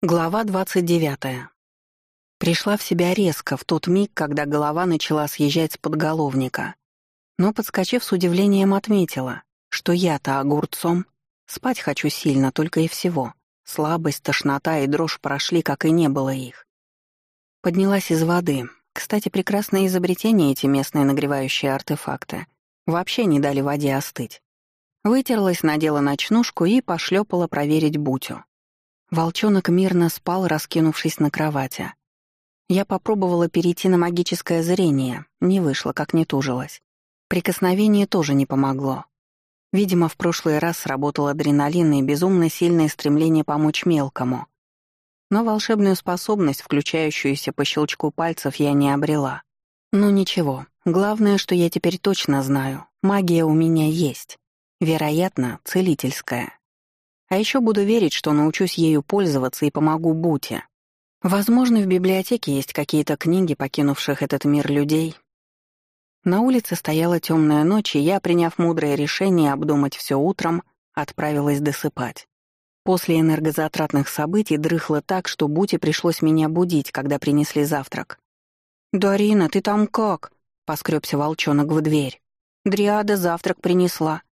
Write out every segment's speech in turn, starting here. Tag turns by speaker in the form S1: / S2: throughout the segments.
S1: Глава 29. Пришла в себя резко, в тот миг, когда голова начала съезжать с подголовника. Но, подскочив с удивлением, отметила, что я-то огурцом. Спать хочу сильно, только и всего. Слабость, тошнота и дрожь прошли, как и не было их. Поднялась из воды. Кстати, прекрасное изобретение эти местные нагревающие артефакты. Вообще не дали воде остыть. Вытерлась, надела ночнушку и пошлепала проверить Бутю. Волчонок мирно спал, раскинувшись на кровати. Я попробовала перейти на магическое зрение, не вышло, как не тужилась. Прикосновение тоже не помогло. Видимо, в прошлый раз сработал адреналин и безумно сильное стремление помочь мелкому. Но волшебную способность, включающуюся по щелчку пальцев, я не обрела. Ну ничего, главное, что я теперь точно знаю, магия у меня есть. Вероятно, целительская. А еще буду верить, что научусь ею пользоваться и помогу Буте. Возможно, в библиотеке есть какие-то книги, покинувших этот мир людей. На улице стояла темная ночь, и я, приняв мудрое решение обдумать все утром, отправилась досыпать. После энергозатратных событий дрыхла так, что Буте пришлось меня будить, когда принесли завтрак. «Дарина, ты там как?» — поскребся волчонок в дверь. «Дриада завтрак принесла.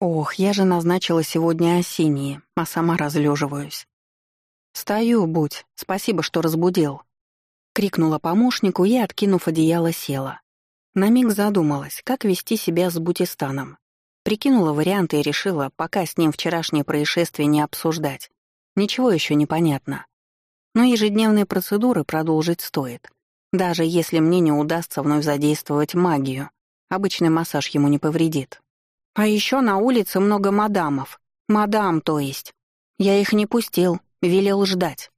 S1: Ох, я же назначила сегодня осенние, а сама разлеживаюсь. «Стою, будь, спасибо, что разбудил», — крикнула помощнику и, откинув одеяло, села. На миг задумалась, как вести себя с Бутистаном. Прикинула варианты и решила, пока с ним вчерашнее происшествие не обсуждать. Ничего еще не понятно. Но ежедневные процедуры продолжить стоит. Даже если мне не удастся вновь задействовать магию, обычный массаж ему не повредит. А еще на улице много мадамов. Мадам, то есть. Я их не пустил, велел ждать.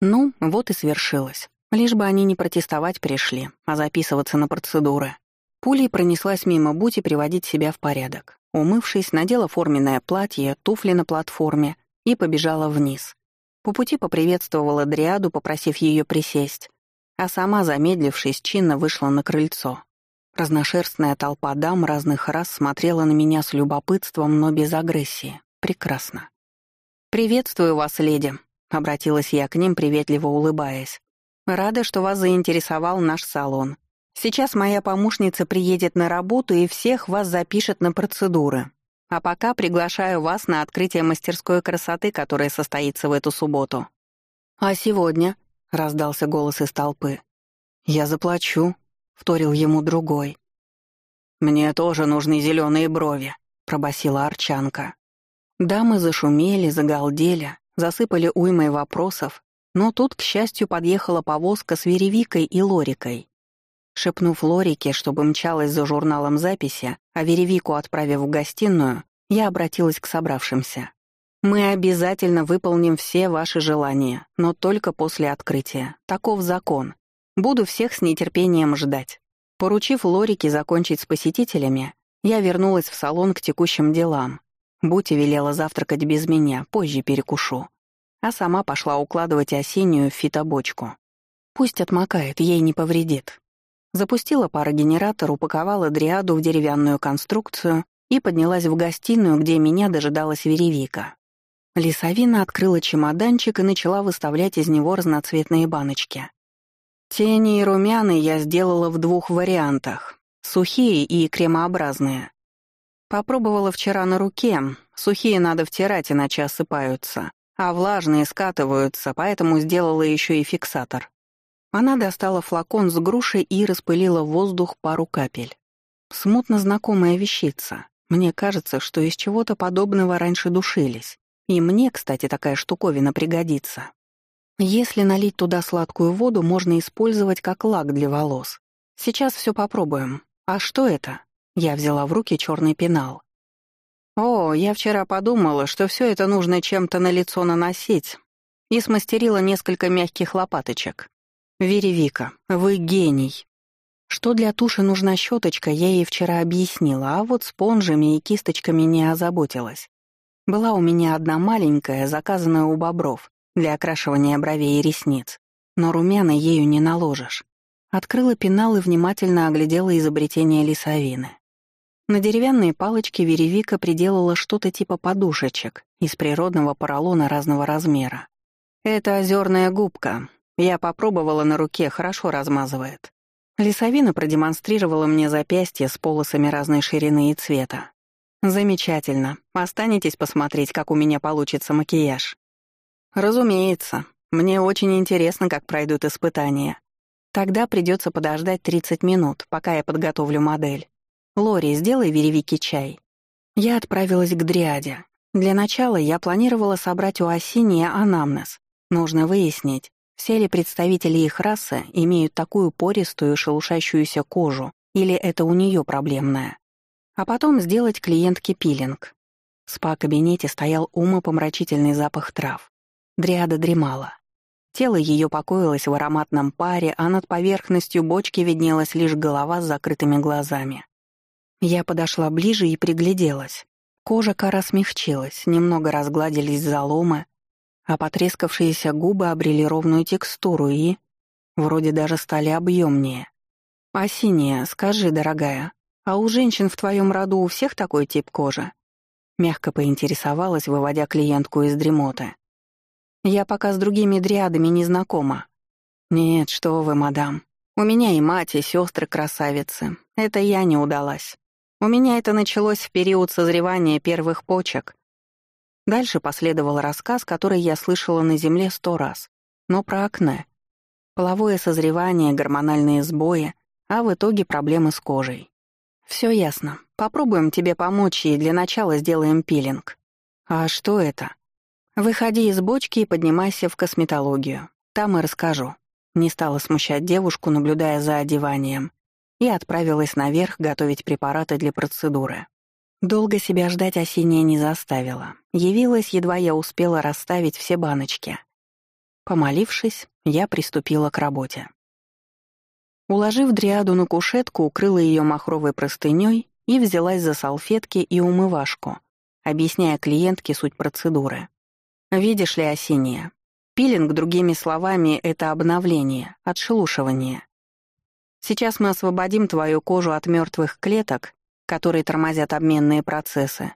S1: Ну, вот и свершилось. Лишь бы они не протестовать пришли, а записываться на процедуры. Пулей пронеслась мимо Бути приводить себя в порядок. Умывшись, надела форменное платье, туфли на платформе и побежала вниз. По пути поприветствовала Дриаду, попросив ее присесть, а сама, замедлившись, чинно вышла на крыльцо. Разношерстная толпа дам разных рас смотрела на меня с любопытством, но без агрессии. Прекрасно. «Приветствую вас, леди», — обратилась я к ним, приветливо улыбаясь. «Рада, что вас заинтересовал наш салон. Сейчас моя помощница приедет на работу и всех вас запишет на процедуры. А пока приглашаю вас на открытие мастерской красоты, которая состоится в эту субботу». «А сегодня?» — раздался голос из толпы. «Я заплачу», — вторил ему другой. «Мне тоже нужны зеленые брови», — пробасила Арчанка. Дамы зашумели, загалдели, засыпали уймой вопросов, но тут, к счастью, подъехала повозка с Веревикой и Лорикой. Шепнув Лорике, чтобы мчалась за журналом записи, а Веревику отправив в гостиную, я обратилась к собравшимся. «Мы обязательно выполним все ваши желания, но только после открытия. Таков закон. Буду всех с нетерпением ждать. Поручив Лорике закончить с посетителями, я вернулась в салон к текущим делам. Бути велела завтракать без меня, позже перекушу. А сама пошла укладывать осеннюю в фитобочку. Пусть отмокает, ей не повредит. Запустила парогенератор, упаковала дриаду в деревянную конструкцию и поднялась в гостиную, где меня дожидалась веревика. Лисовина открыла чемоданчик и начала выставлять из него разноцветные баночки. Тени и румяны я сделала в двух вариантах — сухие и кремообразные. Попробовала вчера на руке, сухие надо втирать, иначе осыпаются, а влажные скатываются, поэтому сделала еще и фиксатор. Она достала флакон с грушей и распылила в воздух пару капель. Смутно знакомая вещица. Мне кажется, что из чего-то подобного раньше душились. И мне, кстати, такая штуковина пригодится. Если налить туда сладкую воду, можно использовать как лак для волос. Сейчас все попробуем. А что это? Я взяла в руки черный пенал. О, я вчера подумала, что все это нужно чем-то на лицо наносить, и смастерила несколько мягких лопаточек. Веревика, вы гений. Что для туши нужна щеточка, я ей вчера объяснила, а вот спонжами и кисточками не озаботилась. Была у меня одна маленькая, заказанная у бобров, для окрашивания бровей и ресниц, но румяна ею не наложишь. Открыла пенал и внимательно оглядела изобретение лисовины. На деревянные палочки веревика приделала что-то типа подушечек из природного поролона разного размера. Это озерная губка. Я попробовала на руке, хорошо размазывает. Лисовина продемонстрировала мне запястье с полосами разной ширины и цвета. Замечательно. Останетесь посмотреть, как у меня получится макияж. Разумеется. Мне очень интересно, как пройдут испытания. Тогда придется подождать 30 минут, пока я подготовлю модель. Лори, сделай веревики чай. Я отправилась к Дриаде. Для начала я планировала собрать у Осиния анамнез. Нужно выяснить, все ли представители их расы имеют такую пористую шелушащуюся кожу, или это у нее проблемная. А потом сделать клиентке пилинг. В спа-кабинете стоял умопомрачительный запах трав. Дриада дремала. Тело ее покоилось в ароматном паре, а над поверхностью бочки виднелась лишь голова с закрытыми глазами. Я подошла ближе и пригляделась. Кожа кора смягчилась, немного разгладились заломы, а потрескавшиеся губы обрели ровную текстуру и... вроде даже стали объемнее. «Осиния, скажи, дорогая, а у женщин в твоем роду у всех такой тип кожи?» Мягко поинтересовалась, выводя клиентку из дремоты. Я пока с другими дриадами не знакома. Нет, что вы, мадам. У меня и мать, и сестры красавицы. Это я не удалась. У меня это началось в период созревания первых почек. Дальше последовал рассказ, который я слышала на Земле сто раз, но про акне. Половое созревание, гормональные сбои, а в итоге проблемы с кожей. Все ясно. Попробуем тебе помочь и для начала сделаем пилинг. А что это? «Выходи из бочки и поднимайся в косметологию. Там и расскажу». Не стала смущать девушку, наблюдая за одеванием, и отправилась наверх готовить препараты для процедуры. Долго себя ждать осенняя не заставила. Явилась, едва я успела расставить все баночки. Помолившись, я приступила к работе. Уложив дриаду на кушетку, укрыла ее махровой простыней и взялась за салфетки и умывашку, объясняя клиентке суть процедуры. Видишь ли, осеннее. Пилинг, другими словами, это обновление, отшелушивание. Сейчас мы освободим твою кожу от мертвых клеток, которые тормозят обменные процессы,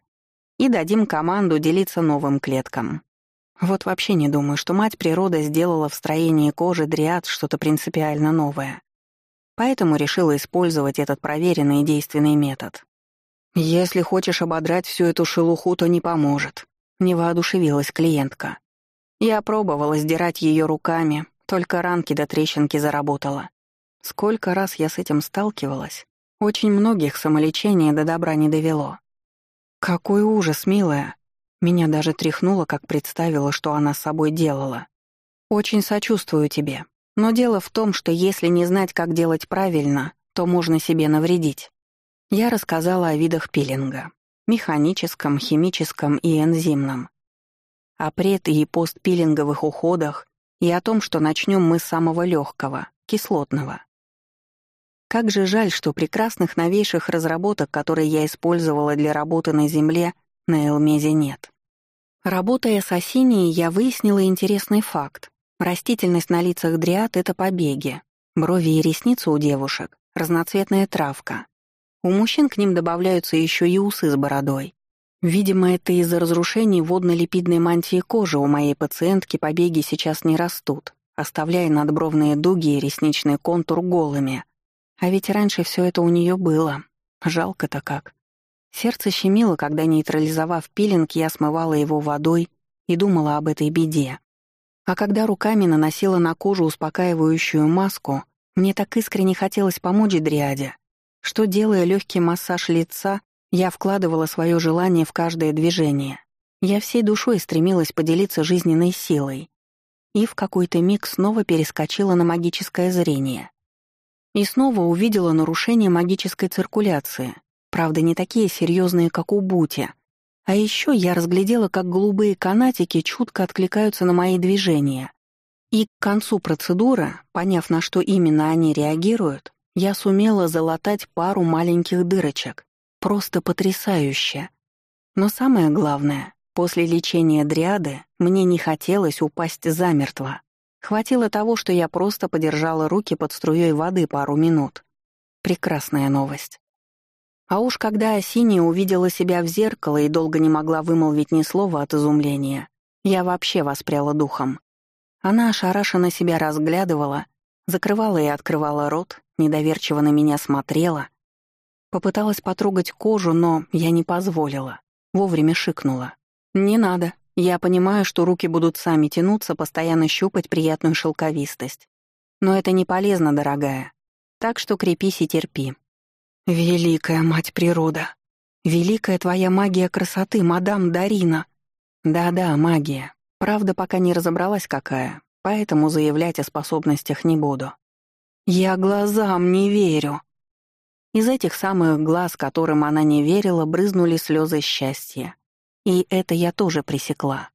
S1: и дадим команду делиться новым клеткам. Вот вообще не думаю, что мать природа сделала в строении кожи дриад что-то принципиально новое. Поэтому решила использовать этот проверенный и действенный метод. Если хочешь ободрать всю эту шелуху, то не поможет. Не воодушевилась клиентка. Я пробовала сдирать ее руками, только ранки до трещинки заработала. Сколько раз я с этим сталкивалась, очень многих самолечение до добра не довело. Какой ужас, милая. Меня даже тряхнуло, как представила, что она с собой делала. Очень сочувствую тебе. Но дело в том, что если не знать, как делать правильно, то можно себе навредить. Я рассказала о видах пилинга механическом, химическом и энзимном. О пред- и постпилинговых уходах и о том, что начнем мы с самого легкого, кислотного. Как же жаль, что прекрасных новейших разработок, которые я использовала для работы на Земле, на Элмезе нет. Работая с осинией, я выяснила интересный факт. Растительность на лицах дриад — это побеги. Брови и ресницы у девушек — разноцветная травка. У мужчин к ним добавляются еще и усы с бородой. Видимо, это из-за разрушений водно-липидной мантии кожи у моей пациентки побеги сейчас не растут, оставляя надбровные дуги и ресничный контур голыми. А ведь раньше все это у нее было. Жалко-то как. Сердце щемило, когда, нейтрализовав пилинг, я смывала его водой и думала об этой беде. А когда руками наносила на кожу успокаивающую маску, мне так искренне хотелось помочь Дриаде, что, делая легкий массаж лица, я вкладывала свое желание в каждое движение. Я всей душой стремилась поделиться жизненной силой. И в какой-то миг снова перескочила на магическое зрение. И снова увидела нарушение магической циркуляции, правда, не такие серьезные, как у Бути. А еще я разглядела, как голубые канатики чутко откликаются на мои движения. И к концу процедуры, поняв, на что именно они реагируют, я сумела залатать пару маленьких дырочек. Просто потрясающе. Но самое главное, после лечения дриады мне не хотелось упасть замертво. Хватило того, что я просто подержала руки под струей воды пару минут. Прекрасная новость. А уж когда Осиния увидела себя в зеркало и долго не могла вымолвить ни слова от изумления, я вообще воспряла духом. Она ошарашенно себя разглядывала, закрывала и открывала рот, недоверчиво на меня смотрела. Попыталась потрогать кожу, но я не позволила. Вовремя шикнула. «Не надо. Я понимаю, что руки будут сами тянуться, постоянно щупать приятную шелковистость. Но это не полезно, дорогая. Так что крепись и терпи». «Великая мать природа! Великая твоя магия красоты, мадам Дарина!» «Да-да, магия. Правда, пока не разобралась какая, поэтому заявлять о способностях не буду. Я глазам не верю. Из этих самых глаз, которым она не верила, брызнули слезы счастья. И это я тоже пресекла.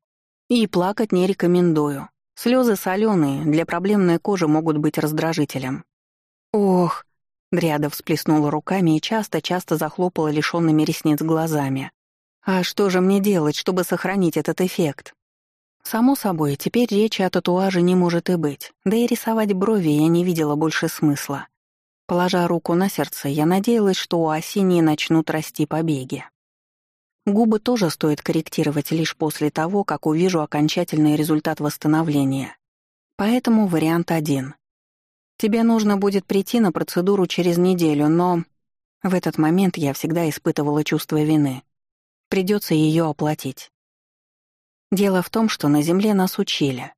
S1: И плакать не рекомендую. Слезы соленые, для проблемной кожи могут быть раздражителем. Ох, Дриада всплеснула руками и часто-часто захлопала лишёнными ресниц глазами. А что же мне делать, чтобы сохранить этот эффект? Само собой, теперь речи о татуаже не может и быть, да и рисовать брови я не видела больше смысла. Положа руку на сердце, я надеялась, что у Осинии начнут расти побеги. Губы тоже стоит корректировать лишь после того, как увижу окончательный результат восстановления. Поэтому вариант один. Тебе нужно будет прийти на процедуру через неделю, но... В этот момент я всегда испытывала чувство вины. Придется ее оплатить. Дело в том, что на Земле нас учили.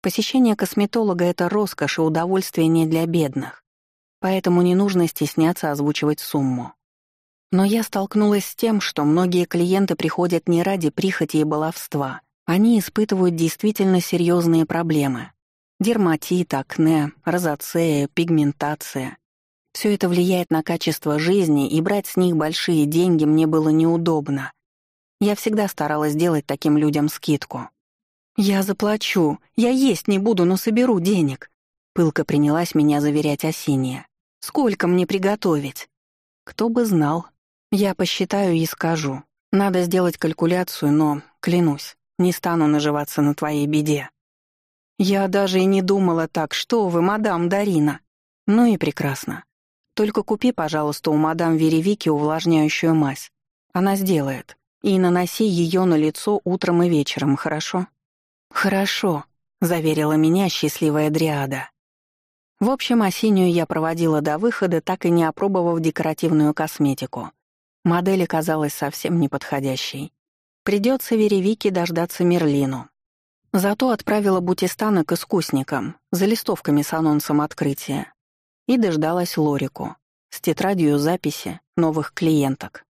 S1: Посещение косметолога — это роскошь и удовольствие не для бедных. Поэтому не нужно стесняться озвучивать сумму. Но я столкнулась с тем, что многие клиенты приходят не ради прихоти и баловства. Они испытывают действительно серьезные проблемы. Дерматит, акне, розацея, пигментация. Все это влияет на качество жизни, и брать с них большие деньги мне было неудобно. Я всегда старалась делать таким людям скидку. «Я заплачу. Я есть не буду, но соберу денег». Пылко принялась меня заверять Осинья. «Сколько мне приготовить?» «Кто бы знал. Я посчитаю и скажу. Надо сделать калькуляцию, но, клянусь, не стану наживаться на твоей беде». «Я даже и не думала так. Что вы, мадам Дарина?» «Ну и прекрасно. Только купи, пожалуйста, у мадам Веревики увлажняющую мазь. Она сделает и наноси ее на лицо утром и вечером, хорошо?» «Хорошо», — заверила меня счастливая дриада. В общем, осеннюю я проводила до выхода, так и не опробовав декоративную косметику. Модель оказалась совсем неподходящей. Придется Веревике дождаться Мерлину. Зато отправила Бутистана к искусникам за листовками с анонсом открытия и дождалась Лорику с тетрадью записи новых клиенток.